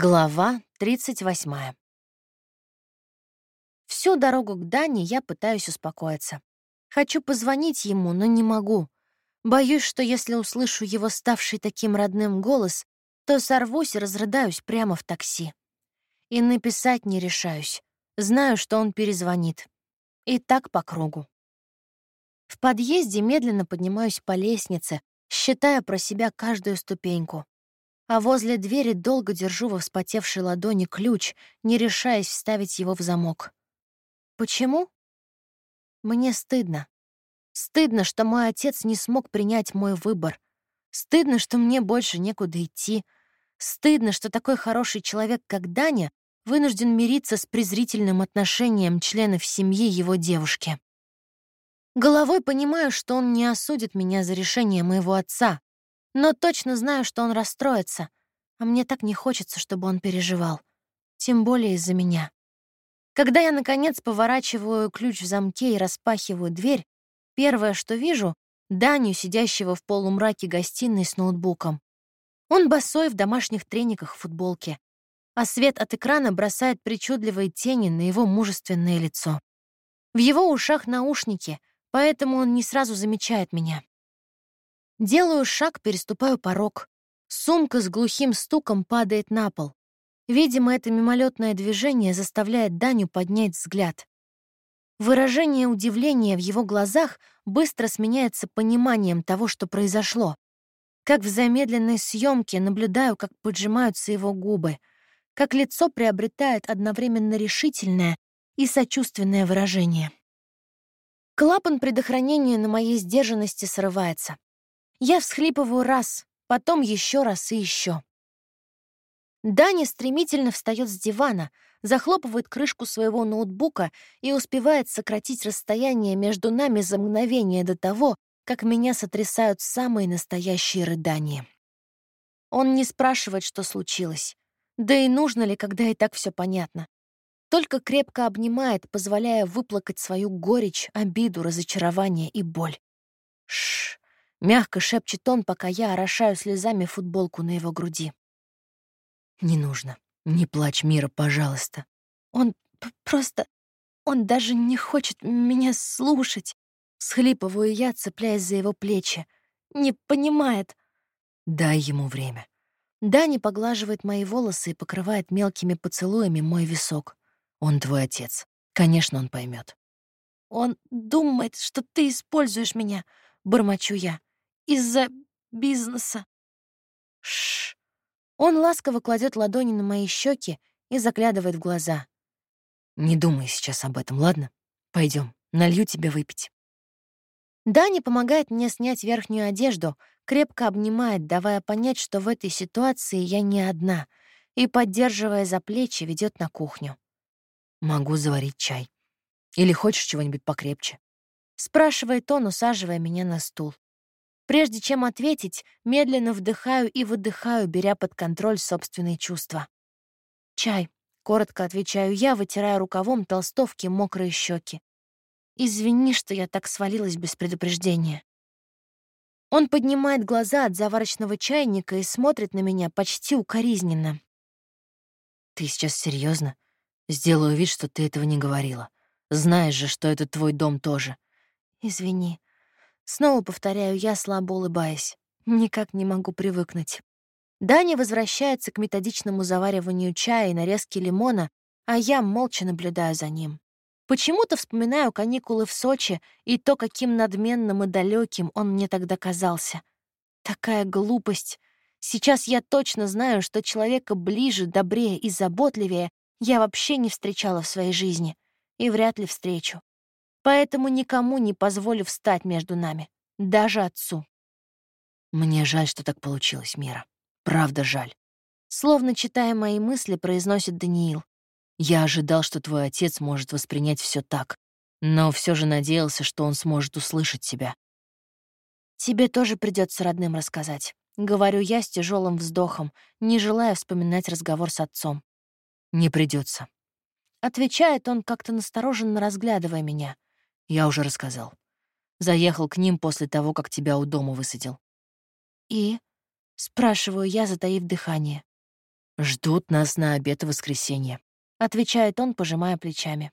Глава 38. Всю дорогу к Дане я пытаюсь успокоиться. Хочу позвонить ему, но не могу. Боюсь, что если услышу его ставший таким родным голос, то сорвусь и разрыдаюсь прямо в такси. И написать не решаюсь. Знаю, что он перезвонит. И так по кругу. В подъезде медленно поднимаюсь по лестнице, считая про себя каждую ступеньку а возле двери долго держу во вспотевшей ладони ключ, не решаясь вставить его в замок. Почему? Мне стыдно. Стыдно, что мой отец не смог принять мой выбор. Стыдно, что мне больше некуда идти. Стыдно, что такой хороший человек, как Даня, вынужден мириться с презрительным отношением членов семьи его девушки. Головой понимаю, что он не осудит меня за решение моего отца, но точно знаю, что он расстроится, а мне так не хочется, чтобы он переживал. Тем более из-за меня. Когда я, наконец, поворачиваю ключ в замке и распахиваю дверь, первое, что вижу — Даню, сидящего в полумраке гостиной с ноутбуком. Он босой в домашних трениках в футболке, а свет от экрана бросает причудливые тени на его мужественное лицо. В его ушах наушники, поэтому он не сразу замечает меня. Делаю шаг, переступаю порог. Сумка с глухим стуком падает на пол. Видимо, это мимолетное движение заставляет Даню поднять взгляд. Выражение удивления в его глазах быстро сменяется пониманием того, что произошло. Как в замедленной съемке наблюдаю, как поджимаются его губы, как лицо приобретает одновременно решительное и сочувственное выражение. Клапан предохранения на моей сдержанности срывается. Я всхлипываю раз, потом еще раз и еще. Даня стремительно встает с дивана, захлопывает крышку своего ноутбука и успевает сократить расстояние между нами за мгновение до того, как меня сотрясают самые настоящие рыдания. Он не спрашивает, что случилось. Да и нужно ли, когда и так все понятно. Только крепко обнимает, позволяя выплакать свою горечь, обиду, разочарование и боль. Шш, Мягко шепчет он, пока я орошаю слезами футболку на его груди. «Не нужно. Не плачь, Мира, пожалуйста». «Он просто... Он даже не хочет меня слушать». Схлипываю я, цепляясь за его плечи. «Не понимает». «Дай ему время». Дани поглаживает мои волосы и покрывает мелкими поцелуями мой висок. Он твой отец. Конечно, он поймет. «Он думает, что ты используешь меня», — бормочу я из-за бизнеса. Шш. Он ласково кладет ладони на мои щеки и заглядывает в глаза. Не думай сейчас об этом, ладно? Пойдем, налью тебе выпить. Дани помогает мне снять верхнюю одежду, крепко обнимает, давая понять, что в этой ситуации я не одна, и, поддерживая за плечи, ведет на кухню. «Могу заварить чай. Или хочешь чего-нибудь покрепче?» — спрашивает он, усаживая меня на стул. Прежде чем ответить, медленно вдыхаю и выдыхаю, беря под контроль собственные чувства. «Чай», — коротко отвечаю я, вытирая рукавом толстовки мокрые щеки. «Извини, что я так свалилась без предупреждения». Он поднимает глаза от заварочного чайника и смотрит на меня почти укоризненно. «Ты сейчас серьезно? Сделаю вид, что ты этого не говорила. Знаешь же, что это твой дом тоже». «Извини», Снова повторяю я, слабо улыбаясь. Никак не могу привыкнуть. Даня возвращается к методичному завариванию чая и нарезке лимона, а я молча наблюдаю за ним. Почему-то вспоминаю каникулы в Сочи и то, каким надменным и далеким он мне тогда казался. Такая глупость. Сейчас я точно знаю, что человека ближе, добрее и заботливее я вообще не встречала в своей жизни и вряд ли встречу поэтому никому не позволю встать между нами, даже отцу. Мне жаль, что так получилось, Мира. Правда жаль. Словно читая мои мысли, произносит Даниил. Я ожидал, что твой отец может воспринять все так, но все же надеялся, что он сможет услышать тебя. Тебе тоже придется родным рассказать. Говорю я с тяжелым вздохом, не желая вспоминать разговор с отцом. Не придется. Отвечает он, как-то настороженно разглядывая меня. Я уже рассказал. Заехал к ним после того, как тебя у дома высадил. И? Спрашиваю я, затаив дыхание. Ждут нас на обед в воскресенье. Отвечает он, пожимая плечами.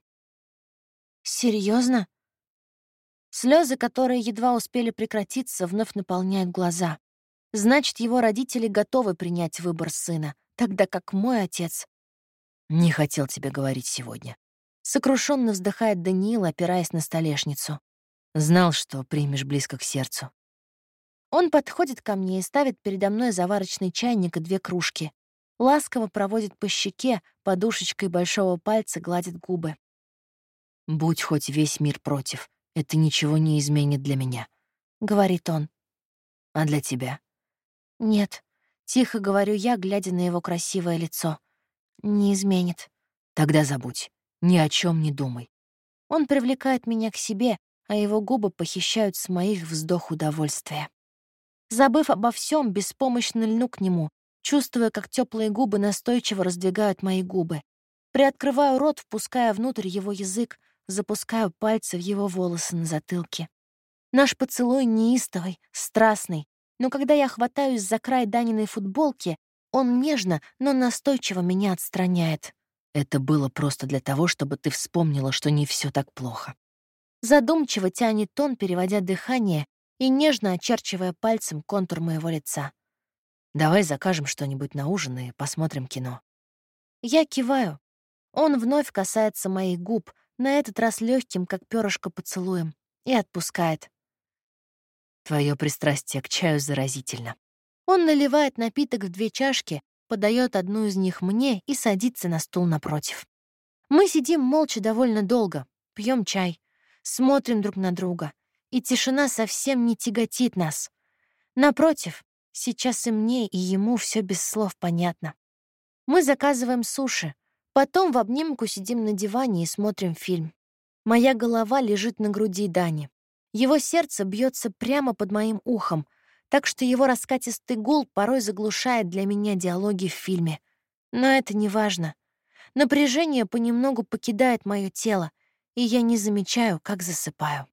Серьезно? Слезы, которые едва успели прекратиться, вновь наполняют глаза. Значит, его родители готовы принять выбор сына, тогда как мой отец... Не хотел тебе говорить сегодня. Сокрушенно вздыхает Даниил, опираясь на столешницу. Знал, что примешь близко к сердцу. Он подходит ко мне и ставит передо мной заварочный чайник и две кружки. Ласково проводит по щеке, подушечкой большого пальца гладит губы. «Будь хоть весь мир против, это ничего не изменит для меня», — говорит он. «А для тебя?» «Нет», — тихо говорю я, глядя на его красивое лицо. «Не изменит». «Тогда забудь. Ни о чем не думай». Он привлекает меня к себе, а его губы похищают с моих вздох удовольствия. Забыв обо всем, беспомощно льну к нему, чувствуя, как теплые губы настойчиво раздвигают мои губы. Приоткрываю рот, впуская внутрь его язык, запускаю пальцы в его волосы на затылке. Наш поцелуй неистовый, страстный, но когда я хватаюсь за край Даниной футболки, он нежно, но настойчиво меня отстраняет. Это было просто для того, чтобы ты вспомнила, что не все так плохо. Задумчиво тянет он, переводя дыхание и нежно очерчивая пальцем контур моего лица. «Давай закажем что-нибудь на ужин и посмотрим кино». Я киваю. Он вновь касается моих губ, на этот раз легким, как перышко поцелуем, и отпускает. Твое пристрастие к чаю заразительно. Он наливает напиток в две чашки, подает одну из них мне и садится на стул напротив. Мы сидим молча довольно долго, пьем чай, смотрим друг на друга, и тишина совсем не тяготит нас. Напротив, сейчас и мне, и ему все без слов понятно. Мы заказываем суши, потом в обнимку сидим на диване и смотрим фильм. Моя голова лежит на груди Дани. Его сердце бьется прямо под моим ухом, так что его раскатистый гул порой заглушает для меня диалоги в фильме. Но это не важно. Напряжение понемногу покидает мое тело, и я не замечаю, как засыпаю.